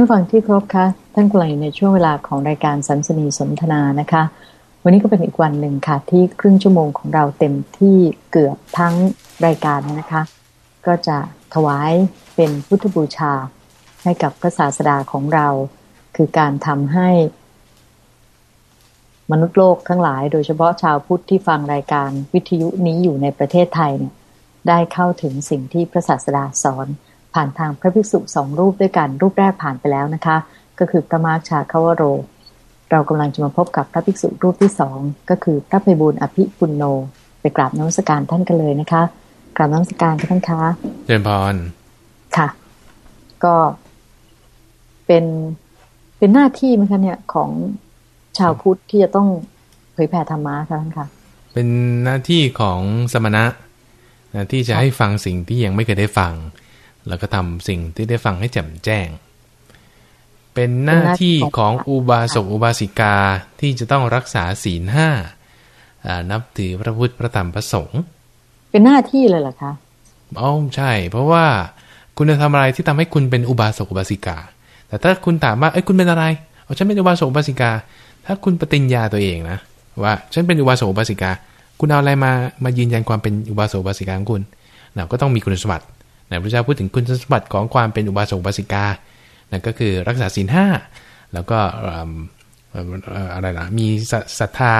ท่านฟังที่ครบคะท่านกลัยในช่วงเวลาของรายการสันสนีสนทนานะคะ วันนี้ก็เป็นอีกวันหนึ่งค่ะ ที่ครึ่งชั่วโมงของเราเต็มที่เกือบทั้งรายการนะคะ ก็จะถวายเป็นพุทธบูชาให้กับพระศาสดาของเรา คือการทำให้ มนุษย์โลกทั้งหลาย โดยเฉพาะชาวพุทธที่ฟังรายการวิทยุนี้อยู่ในประเทศไทยเนี่ยได้เข้าถึงสิ่งที่พระศาสดาสอน ผ่านทางพระภิกษุสองรูปด้วยกันรูปแรกผ่านไปแล้วนะคะ ก็คือพระมาร์ชาคาวโร เรากำลังจะมาพบกับพระภิกษุรูปที่สองก็คือพระภัยบุญอภิปุณโน ไปกราบน้อมสการท่านกันเลยนะคะกราบน้อมสการท่านคะเจริญพรค่ะ ก็เป็นเป็นหน้าที่ไหมคะเนี่ยของชาวพุทธที่จะต้องเผยแผ่ธรรมะค่ะท่านคะเป็นหน้าที่ของสมณะนะที่จะให้ฟังสิ่งที่ยังไม่เคยได้ฟัง แล้วก็ทำสิ่งที่ได้ฟังให้แจ่มแจ้ง เป็นหน้าที่ของอุบาสกอุบาสิกาที่จะต้องรักษาศีลห้าอ่านับถือพระพุทธพระธรรมพระสงฆ์เป็นหน้าที่เลยเหรอคะอ๋อใช่ เพราะว่าคุณจะทำอะไรที่ทำให้คุณเป็นอุบาสกอุบาสิกา แต่ถ้าคุณถามว่าเอ้ยคุณเป็นอะไรอ๋อฉันเป็นอุบาสกอุบาสิกา ถ้าคุณปฏิญญาตัวเองนะว่าฉันเป็นอุบาสกอุบาสิกา คุณเอาอะไรมามายืนยันความเป็นอุบาสกอุบาสิกาของคุณนะก็ต้องมีคุณสมบัติ นะพระเจ้าพูดถึงคุณสมบัติของความเป็นอุบาสกอุบาสิกานั่นก็คือรักษาศีลห้าแล้วก็เอิ่มเอิ่มเอ่ออะไรนะมีศรัศรัทธา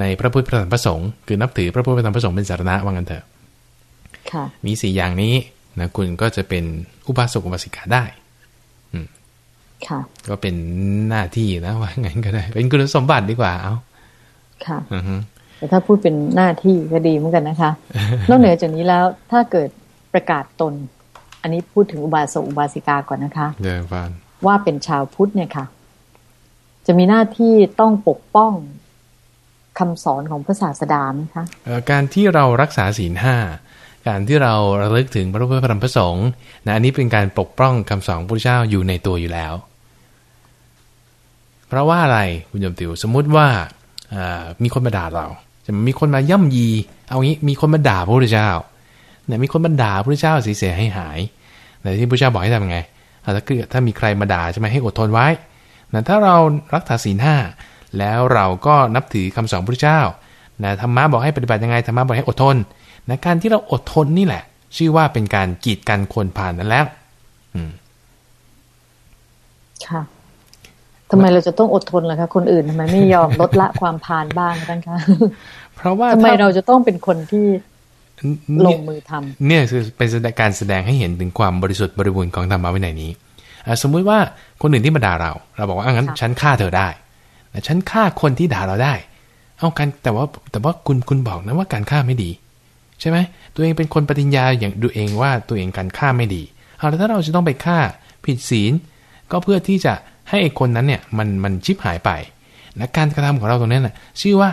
ในพระพุทธพระธรรมพระสงฆ์คือนับถือพระพุทธพระธรรมพระสงฆ์เป็นสารณะว่างั้นเถอะค่ะมีสี่อย่างนี้นะคุณก็จะเป็นอุบาสกอุบาสิกาได้ค่ะก็เป็นหน้าที่นะว่างั้นก็ได้ เป็นคุณสมบัติดีกว่าเอาค่ะอือฮึแต่ถ้าพูดเป็นหน้าที่ก็ดีเหมือนกันนะคะ นอกเหนือจากนี้แล้วถ้าเกิด ประกาศตน อันนี้พูดถึงอุบาสกอุบาสิกาก่อนนะคะเดินฟานว่าเป็นชาวพุทธเนี่ยค่ะ จะมีหน้าที่ต้องปกป้องคำสอนของพระศาสดาไหมคะเอ่อการที่เรารักษาศีลห้าการที่เราระลึกถึงพระพุทธพระธรรมพระสงฆ์นะอันนี้เป็นการปกป้องคำสอนพระพุทธเจ้าอยู่ในตัวอยู่แล้ว เพราะว่าอะไรคุณโยมติวสมมุติว่าอ่ามีคนมาด่าเรา จะมีคนมาย่ำยี เอางี้มีคนมาด่าพระพุทธเจ้า เนี่ยมีคนมาด่าพระพุทธเจ้าเสียหายหายๆแต่ที่พระพุทธเจ้าบอกให้ทำยังไงอ่าถ้าเกิดถ้ามีใครมาด่าใช่ไหมให้อดทนไว้นะถ้าเรารักษาศีลห้าแล้วเราก็นับถือคำสอนพระพุทธเจ้านะธรรมะบอกให้ปฏิบัติยังไงธรรมะบอกให้อดทนนะการที่เราอดทนนี่แหละ ชื่อว่าเป็นการกีดกันคนผ่านนั้นแล้วอืมค่ะทำไมเราจะต้องอดทนล่ะคะคนอื่นทำไมไม่ยอมลดละความพานบ้างท่านคะเพราะว่าทำไมถ้เราจะต้องเป็นคนที่ ลเนี่งยมือทำเนี่ยคือเป็นการแสดงให้เห็นถึงความบริสุทธิ์บริบูรณ์ของธรรมะวินัยนี้อะสมมุติว่าคนอื่นที่มาด่าเรา เราบอกว่าอะงั้นค่ะฉันฆ่าเธอได้แต่ฉันฆ่าคนที่ด่าเราได้ เอากันแต่ว่าแต่ว่าคุณคุณบอกนะว่าการฆ่าไม่ดี ใช่ไหมตัวเองเป็นคนปฏิญญาอย่างดูเองว่าตัวเองการฆ่าไม่ดีเอาแล้วถ้าเราจะต้องไปฆ่าผิดศีล ก็เพื่อที่จะให้ไอ้คนนั้นเนี่ยมันมันชิบหายไปและการกระทำของเราตรงนั้นน่ะชื่อว่า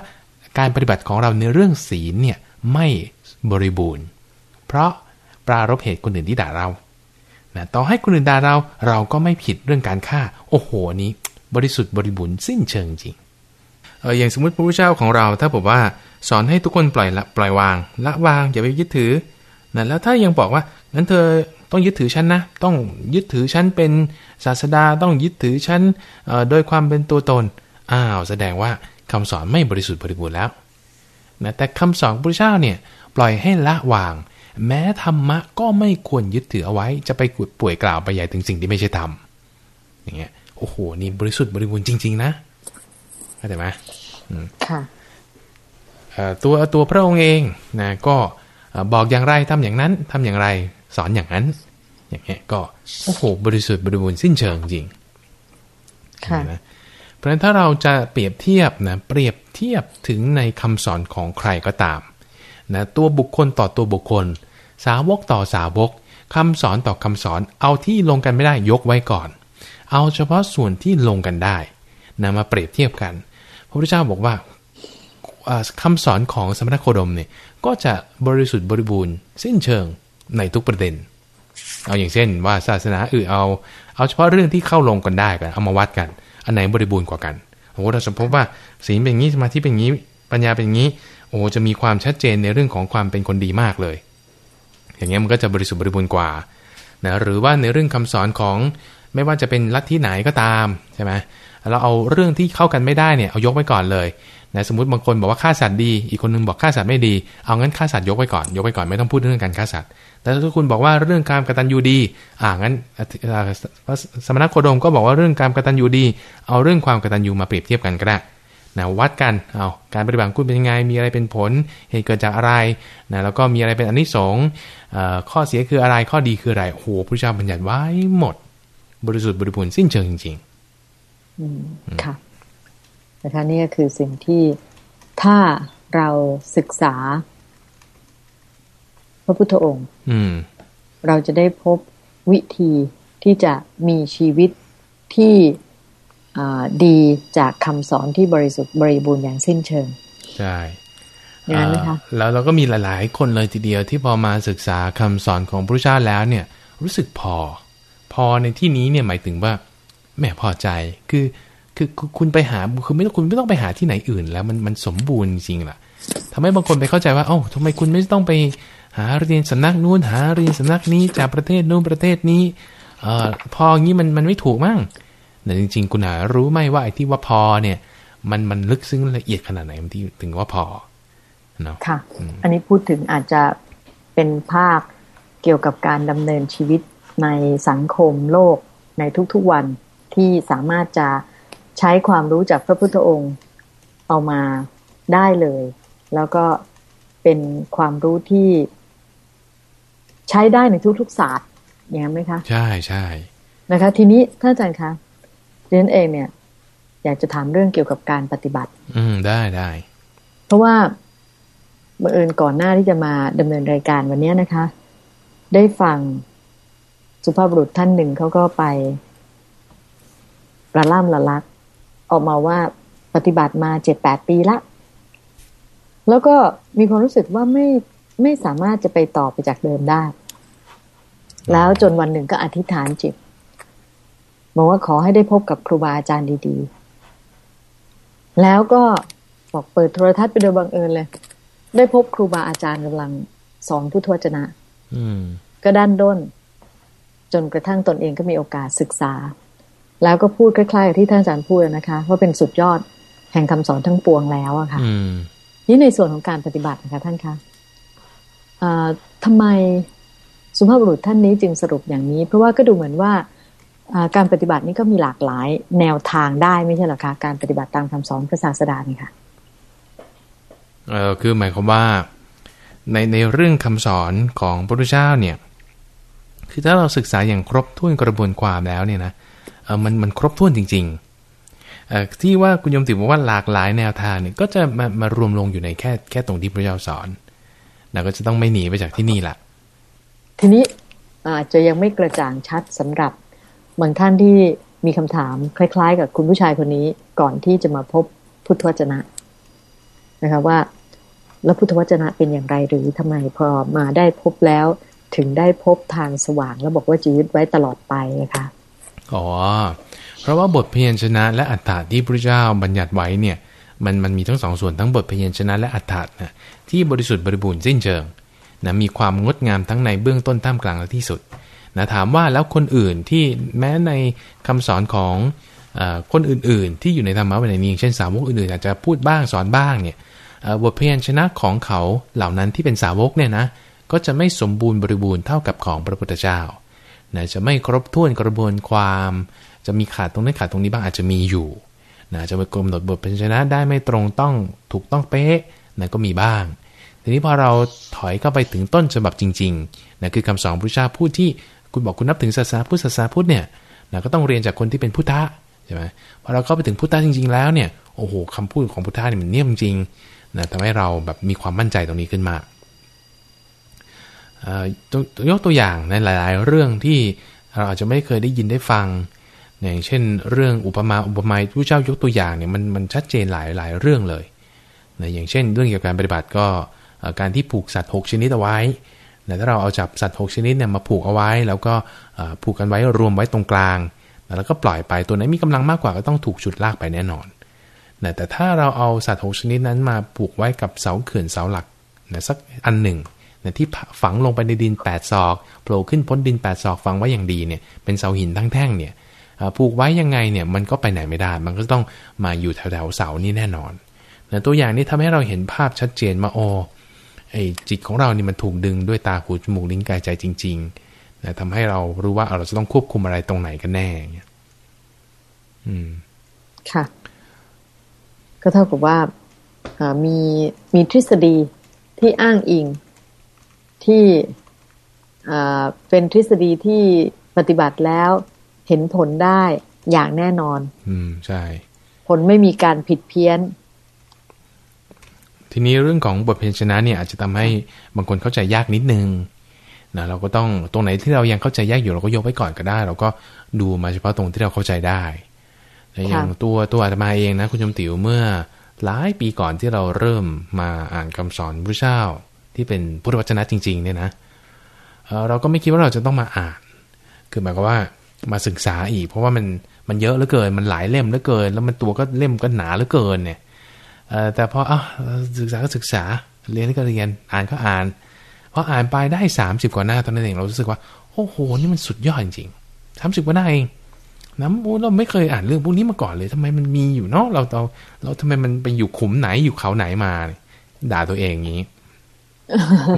การปฏิบัติของเราในเรื่องศีลเนี่ยไม่ บริบูรณ์ เพราะปรารบเหตุคนอื่นที่ด่าเรานะต่อให้คนอื่นด่าเราเราก็ไม่ผิดเรื่องการฆ่า โอ้โหนี้ บริสุทธิ์บริบูรณ์สิ้นเชิงจริงเอออย่างสมมติพระพุทธเจ้าของเราถ้าบอกว่าสอนให้ทุกคนปล่อยละปล่อยวาง ละวางอย่าไปยึดถือนะแล้วถ้ายังบอกว่างั้นเธอต้องยึดถือฉันนะ ต้องยึดถือฉันเป็นศาสดาต้องยึดถือฉันโดยความเป็นตัวตนอ้าวแสดงว่าคำสอนไม่บริสุทธิ์บริบูรณ์แล้วนะแต่คำสอนพระพุทธเจ้าเนี่ย ปล่อยให้ละวาง แม้ธรรมะก็ไม่ควรยึดถือเอาไว้ จะไปกุดป่วยกล่าวไปใหญ่ถึงสิ่งที่ไม่ใช่ธรรมอย่างเงี้ยโอ้โหนี่บริสุทธิ์บริบูรณ์จริง ๆ นะเข้าใจไหมค่ะเอ่อตัวตัวพระองค์เองนะก็เอ่อบอกอย่างไรทำอย่างนั้นทำอย่างไรสอนอย่างนั้น อย่างเงี้ยก็โอ้โหบริสุทธิ์บริบูรณ์สิ้นเชิงจริงค่ะนะเพราะฉะนั้นถ้าเราจะเปรียบเทียบนะเปรียบเทียบถึงในคำสอนของใครก็ตาม นะตัวบุคคลต่อตัวบุคคล สาวกต่อสาวกคำสอนต่อคำสอน เอาที่ลงกันไม่ได้ยกไว้ก่อน เอาเฉพาะส่วนที่ลงกันได้นะมาเปรียบเทียบกัน พระพุทธเจ้าบอกว่าอ่าคำสอนของสมณโคดมเนี่ยก็จะบริสุทธิ์บริบูรณ์สิ้นเชิงในทุกประเด็น เอาอย่างเช่นว่าศาสนาอื่นเอา เอาเฉพาะเรื่องที่เข้าลงกันได้กันเอามาวัดกัน อันไหนบริบูรณ์กว่ากันโอ้โหเราสมมติว่าศีลเป็นอย่างนี้สมาธิเป็นอย่างนี้ปัญญาเป็นอย่างนี้ โอ้จะมีความชัดเจนในเรื่องของความเป็นคนดีมากเลย อย่างเงี้ยมันก็จะบริสุทธิ์บริบูรณ์กว่านะหรือว่าในเรื่องคำสอนของไม่ว่าจะเป็นลัทธิไหนก็ตามใช่ไหมเราเอาเรื่องที่เข้ากันไม่ได้เนี่ยเอายกไว้ก่อนเลยนะสมมติบางคนบอกว่าฆ่าสัตว์ดี อีกคนนึงบอกฆ่าสัตว์ไม่ดี เอางั้นฆ่าสัตว์ยกไว้ก่อนยกไว้ก่อนไม่ต้องพูดเรื่องการฆ่าสัตว์ แต่ถ้าคุณบอกว่าเรื่องการกตัญญูดีอ่างั้นสมณโคดมก็บอกว่าเรื่องการกตัญญูดี เอาเรื่องความกตัญญูมาเปรียบเทียบกันก็ได้ นะวัดกันเอาการปฏิบัติคุณเป็นยังไง มีอะไรเป็นผล เหตุเกิดจากอะไรนะแล้วก็มีอะไรเป็นอนิสงส์ข้อเสียคืออะไรข้อดีคืออะไรโอ้โหพระเจ้าบัญญัติไว้หมด บริสุทธิ์บริบูรณ์สิ้นเชิงจริงๆอืมค่ะนะคะนี่ก็คือสิ่งที่ถ้าเราศึกษา พระพุทธองค์เราจะได้พบวิธีที่จะมีชีวิตที่ ดีจากคำสอนที่บริสุทธิ์บริบูรณ์อย่างสิ้นเชิง ใช่อย่างนั้นนะคะแล้วเราก็มีหลาย ๆ คนเลยทีเดียวที่พอมาศึกษาคำสอนของพระเจ้าแล้วเนี่ย รู้สึกพอ พอในที่นี้เนี่ยหมายถึงว่าแม่พอใจคือคือคุณไปหาคือไม่คุณไม่ต้องไปหาที่ไหนอื่น แล้วมันมันสมบูรณ์จริงล่ะทำให้บางคนไปเข้าใจว่าเอ้าทำไมคุณไม่ต้องไปหาเรียนสำนักนู้นหาเรียนสำนักนี้จากประเทศนู้นประเทศนี้เอ่อพออย่างนี้มันมันไม่ถูกมั้ง แต่จริง ๆ คุณหารู้ไหมว่าไอ้ที่ว่าพอเนี่ย มันมันลึกซึ้งละเอียดขนาดไหนมันที่ถึงว่าพอเนาะค่ะ อันนี้พูดถึงอาจจะเป็นภาคเกี่ยวกับการดำเนินชีวิตในสังคมโลกในทุกๆวันที่สามารถจะใช้ความรู้จากพระพุทธองค์เอามาได้เลย แล้วก็เป็นความรู้ที่ใช้ได้ในทุกๆศาสตร์อย่างนั้นไหมคะ ใช่ใช่นะคะ ทีนี้ท่านอาจารย์คะ เรนเองเนี่ย อยากจะถามเรื่องเกี่ยวกับการปฏิบัติ อืมได้ได้ เพราะว่าบังเอิญก่อนหน้าที่จะมาดำเนินรายการวันนี้นะคะ ได้ฟังสุภาพบุรุษท่านหนึ่งเขาก็ไประล่ำละลัก ออกมาว่าปฏิบัติมาเจ็ดแปดปีละ แล้วก็มีความรู้สึกว่าไม่ไม่สามารถจะไปต่อไปจากเดิมได้ แล้วจนวันหนึ่งก็อธิษฐานจิต บอกว่าขอให้ได้พบกับครูบาอาจารย์ดีๆ แล้วก็บอกเปิดโทรทัศน์ไปโดยบังเอิญเลย ได้พบครูบาอาจารย์กำลังสอนพุทธวจนะก็ด้านด้น จนกระทั่งตนเองก็มีโอกาสศึกษา แล้วก็พูดคล้ายๆกับที่ท่านอาจารย์พูดนะคะ ว่าเป็นสุดยอดแห่งคำสอนทั้งปวงแล้วอะค่ะนี่ในส่วนของการปฏิบัตินะคะท่านคะทำไมสุภาพบุรุษท่านนี้จึงสรุปอย่างนี้ เพราะว่าก็ดูเหมือนว่า การปฏิบัตินี้ก็มีหลากหลายแนวทางได้ไม่ใช่หรอคะการปฏิบัติตามคำสอนพระศาสดานี่ค่ะเออคือหมายความว่า ในในเรื่องคำสอนของพระพุทธเจ้าเนี่ย คือถ้าเราศึกษาอย่างครบถ้วนกระบวนความแล้วเนี่ยนะเออมันมันครบถ้วนจริงๆเออที่ว่าคุณยมติบอกว่าหลากหลายแนวทางเนี่ยก็จะมามารวมลงอยู่ในแค่แค่ตรงที่พระเจ้าสอนเราก็จะต้องไม่หนีไปจากที่นี่แหละทีนี้อาจจะยังไม่กระจ่างชัดสำหรับ บางท่านที่มีคำถามคล้าย ๆ กับคุณผู้ชายคนนี้ก่อนที่จะมาพบพุทธวจนะนะคะว่า แล้วพุทธวจนะเป็นอย่างไรหรือทำไมพอมาได้พบแล้ว ถึงได้พบทางสว่าง แล้วบอกว่าจะยึดไว้ตลอดไปนะคะอ๋อเพราะว่าบทพยัญชนะ และอัฏฐะที่พระเจ้าบัญญัติไว้เนี่ยมันมันมีทั้งสองส่วนทั้งบทพยัญชนะและอัฏฐะนะที่บริสุทธิ์บริบูรณ์สิ้นเชิงนะมีความงดงามทั้งในเบื้องต้นท่ามกลางและที่สุด นะถามว่าแล้วคนอื่นที่แม้ในคำสอนของอคนอื่นๆ ที่อยู่ในธรรมะวันนี้เช่นสาวกอื่นๆอาจจะพูดบ้างสอนบ้างเนี่ยบทเพียัญชนะของเขาเหล่านั้นที่เป็นสาวกเนี่ยนะก็จะไม่สมบูรณ์บริบูรณ์เท่ากับของพระพุทธเจ้านะจะไม่ครบถ้วนกระบวนความ จะมีขาดตรงนี้ขาดตรงนี้บ้างอาจจะมีอยู่นะจะไปกำหนดบทเพียัญชนะได้ไม่ตรงต้องถูกต้องเป๊ะนะก็มีบ้าง ทีนี้พอเราถอยเข้าไปถึงต้นฉบับจริงๆนะคือคำสอนพระเจ้าพูดที่ คุณบอกคุณนับถึงศาสนาพุทธศาสนาพุทธเนี่ยนะก็ต้องเรียนจากคนที่เป็นพุทธะใช่ไหมพอเราเข้าไปถึงพุทธะจริง ๆ แล้วเนี่ยโอ้โหคำพูดของพุทธะเนี่ยมันเนี่ยจริงนะทำให้เราแบบมีความมั่นใจตรงนี้ขึ้นมายกตัวอย่างในหลาย ๆ เรื่องที่เราอาจจะไม่เคยได้ยินได้ฟัง อย่างเช่น เรื่องอุปมาอุปไมยผู้เจ้ายกตัวอย่างเนี่ยมันมันชัดเจนหลายหลายเรื่องเลยนะอย่างเช่น เรื่องเกี่ยวกับการปฏิบัติก็การที่ผูกสัตว์ 6 ชนิดเอาไว้ ถ้าเราเอาจับสัตว์ 6 ชนิดเนี่ยมาผูกเอาไว้ แล้วก็ผูกกันไว้รวมไว้ตรงกลาง แล้วก็ปล่อยไปตัวไหนมีกำลังมากกว่าก็ต้องถูกฉุดลากไปแน่นอนนะแต่ถ้าเราเอาสัตว์ 6 ชนิดนั้นมาผูกไว้กับเสาเขื่อนเสาหลักนะสักอันหนึ่งนะที่ฝังลงไปในดิน 8 ศอกโผล่ขึ้นพ้นดิน 8 ศอกฝังไว้อย่างดีเนี่ยเป็นเสาหินทั้งแท่งเนี่ยผูกไว้ยังไงเนี่ยมันก็ไปไหนไม่ได้ มันก็ต้องมาอยู่แถวๆเสานี่แน่นอนแต่ตัวอย่างนี้ทำให้เราเห็นภาพชัดเจนมาโอ ไอจิตของเรานี่มันถูกดึงด้วยตาหูจมูกลิ้นกายใจจริงๆนะทำให้เรารู้ว่าเราจะต้องควบคุมอะไรตรงไหนกันแน่เนี่ยอืม ค่ะ ก็เท่ากับว่ามีมีทฤษฎีที่อ้างอิงที่เป็นทฤษฎีที่ปฏิบัติแล้วเห็นผลได้อย่างแน่นอน อืม ใช่ ผลไม่มีการผิดเพี้ยน ทีนี้เรื่องของบทเพลงชนะเนี่ยอาจจะทำให้บางคนเข้าใจยากนิดนึงนะเราก็ต้องตรงไหนที่เรายังเข้าใจยากอยู่เราก็ยกไว้ก่อนก็ได้ เราก็ดูมาเฉพาะตรงที่เราเข้าใจได้อย่างตัวตัวอาตมาเองนะคุณชมติ๋วเมื่อหลายปีก่อนที่เราเริ่มมาอ่านคำสอนพระเจ้าที่เป็นพุทธวจนะจริง ๆ เนี่ยนะเราก็ไม่คิดว่าเราจะต้องมาอ่าน คือหมายความว่ามาศึกษาอีก เพราะว่ามันมันเยอะเหลือเกิน มันหลายเล่มเหลือเกิน แล้วมันตัวก็เล่มก็หนาเหลือเกินเนี่ย แต่พออะศึกษาก็ศึกษาเรียนก็เรียนอ่านก็อ่านพออ่านไปได้สามสิบกว่าหน้าตอนนั้นเองเรารู้สึกว่าโอ้โหนี่มันสุดยอดจริงๆสามสิบกว่าหน้าเองน้ำโอ้เราไม่เคยอ่านเรื่องพวกนี้มาก่อนเลยทำไมมันมีอยู่เนาะเราเราเราทำไมมันไปอยู่ขุมไหนอยู่เขาไหนมา ด่าตัวเองอย่างนี้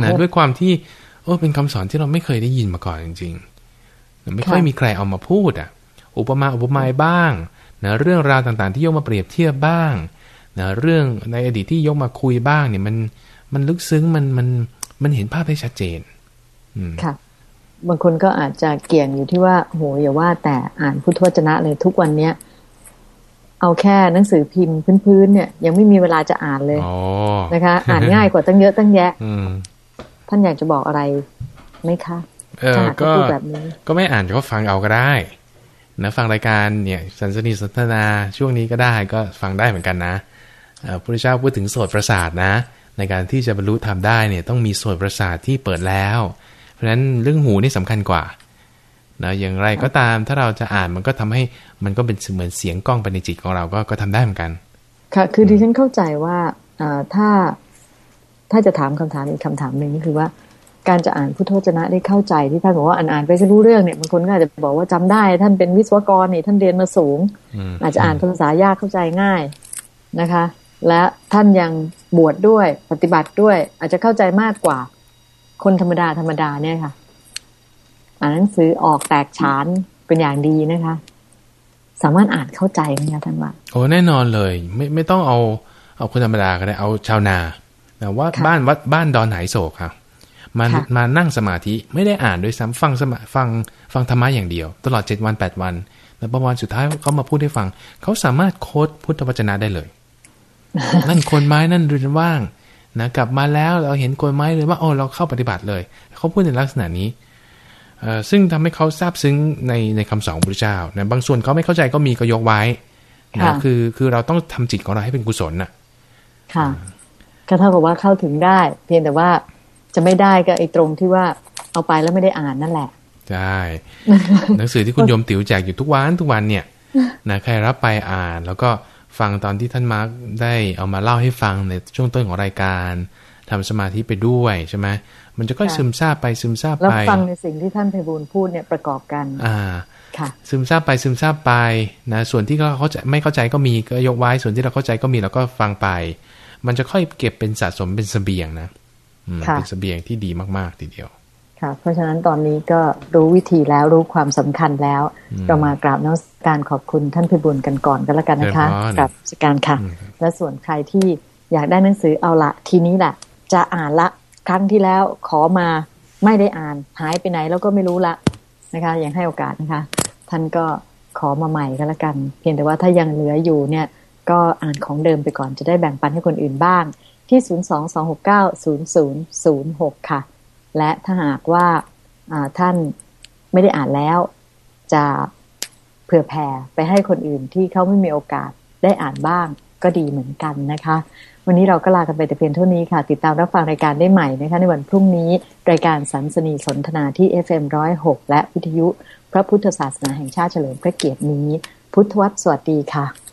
นะด้วยความที่โอ้เป็นคำสอนที่เราไม่เคยได้ยินมาก่อนจริงๆไม่ค่อยมีใครเอามาพูดอะ อุปมาอุปไมยบ้างนะเรื่องราวต่างๆ ที่ยกมาเปรียบเทียบบ้าง นะเรื่องในอดีตที่ยกมาคุยบ้างเนี่ยมันมันลึกซึ้งมันมันมันเห็นภาพได้ชัดเจนค่ะ บางคนก็อาจจะเกี่ยงอยู่ที่ว่าโหอย่าว่าแต่อ่านพุทธวจนะเลยทุกวันเนี้ยเอาแค่หนังสือพิมพ์พื้นๆเนี่ย ยังไม่มีเวลาจะอ่านเลยนะคะ อ่านง่ายกว่าตั้งเยอะตั้งแยะท่านอยากจะบอกอะไรไหมคะเออก็แบบนี้ก็ไม่อ่านก็ฟังเอาก็ได้นะฟังรายการเนี่ย สันสนิสนทนาช่วงนี้ก็ได้ก็ฟังได้เหมือนกันนะ พระพุทธเจ้าพูดถึงโสตประสาทนะ ในการที่จะบรรลุธรรมได้เนี่ยต้องมีโสตประสาทที่เปิดแล้ว เพราะฉะนั้นเรื่องหูนี่สำคัญกว่านะอย่างไรก็ตามถ้าเราจะอ่านมันก็ทำให้มันก็เป็นเหมือนเสียงกล้องไปในจิตของเราก็ก็ทำได้เหมือนกัน ค่ะ คือที่ฉันเข้าใจว่าถ้าถ้าจะถามคำถามอีกคำถามหนึ่งก็คือว่าการจะอ่านพุทธวจนะได้เข้าใจที่ท่านบอกว่าอ่านอ่านไปก็รู้เรื่องเนี่ยบางคนก็อาจจะบอกว่าจำได้ ท่านเป็นวิศวกรนี่ท่านเรียนมาสูง อาจจะอ่านภาษายากเข้าใจง่ายนะคะ และท่านยังบวชดด้วยปฏิบัติด้วย อาจจะเข้าใจมากกว่า คนธรรมดาธรรมดาเนี่ยค่ะ อ่านหนังสือออกแตกฉานเป็นอย่างดีนะคะ สามารถอ่านเข้าใจไหมคะท่านว่าโอ้แน่นอนเลย ไม่ไม่ต้องเอาเอาคนธรรมดาก็ได้เอาชาวนาแต่ว่าบ้านวัดบ้านดอนไหโศกค่ะมามานั่งสมาธิไม่ได้อ่านด้วยซ้ำฟังสมาฟังฟังธรรมะอย่างเดียว ตลอดเจ็ดวันแปดวัน แล้วประวันสุดท้ายเขามาพูดให้ฟัง เขาสามารถโค้ดพุทธวจนะได้เลย นั่นคนไม้นั่นเรือนว่างนะกลับมาแล้วเราเห็นกลไม้เลยว่าโอ้เราเข้าปฏิบัติเลย เขาพูดในลักษณะนี้ซึ่งทำให้เขาทราบซึ้งในในคำสอนพระเจ้านะบางส่วนเขาไม่เข้าใจก็มีก็ยกไว้นะคือคือเราต้องทำจิตของเราให้เป็นกุศลน่ะ ค่ะก็เท่ากับว่าเข้าถึงได้ เพียงแต่ว่าจะไม่ได้ก็ไอ้ตรงที่ว่าเอาไปแล้วไม่ได้อ่านนั่นแหละใช่หนังสือที่คุณโยมติ๋วแจกอยู่ทุกวันทุกวันเนี่ยนะใครรับไปอ่านแล้วก็ ฟังตอนที่ท่านมาร์กได้เอามาเล่าให้ฟังในช่วงต้นของรายการทำสมาธิไปด้วยใช่ไหมมันจะก็ซึมซาบไปซึมซาบไปแล้วฟังในสิ่งที่ท่านไพบูลพูดเนี่ยประกอบกัน อ่าค่ะ ซึมซาบไปซึมซาบไปนะส่วนที่เขาเขาไม่เข้าใจก็มีก็ยกไว้ส่วนที่เราเข้าใจก็มีเราก็ฟังไป มันจะค่อยเก็บเป็นสะสมเป็นสเสบียงนะเป็นสเสบียงที่ดีมากๆทีเดียว ค่ะ เพราะฉะนั้นตอนนี้ก็รู้วิธีแล้วรู้ความสำคัญแล้ว เรามากราบนักการขอบคุณท่านพิบูลกันก่อนก็แล้วกันนะคะกับสการค่ะ และส่วนใครที่อยากได้หนังสือเอาละทีนี้แหละ จะอ่านละครั้งที่แล้วขอมาไม่ได้อ่านหายไปไหนแล้วก็ไม่รู้ละนะคะยังให้โอกาสนะคะ ท่านก็ขอมาใหม่ก็แล้วกัน เพียงแต่ว่าถ้ายังเหลืออยู่เนี่ยก็อ่านของเดิมไปก่อนจะได้แบ่งปันให้คนอื่นบ้าง ที่ 022690006 ค่ะ และถ้าหากว่าท่านไม่ได้อ่านแล้ว จะเผื่อแผ่ไปให้คนอื่นที่เขาไม่มีโอกาสได้อ่านบ้างก็ดีเหมือนกันนะคะ วันนี้เราก็ลากันไปแต่เพียงเท่านี้ค่ะ ติดตามรับฟังรายการได้ใหม่นะคะในวันพรุ่งนี้ รายการสันสนีสนทนาที่ FM106 และวิทยุ พระพุทธศาสนาแห่งชาติเฉลิมพระเกียรตินี้ พุทธวัตรสวัสดีค่ะ